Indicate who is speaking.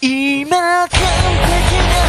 Speaker 1: 今完璧な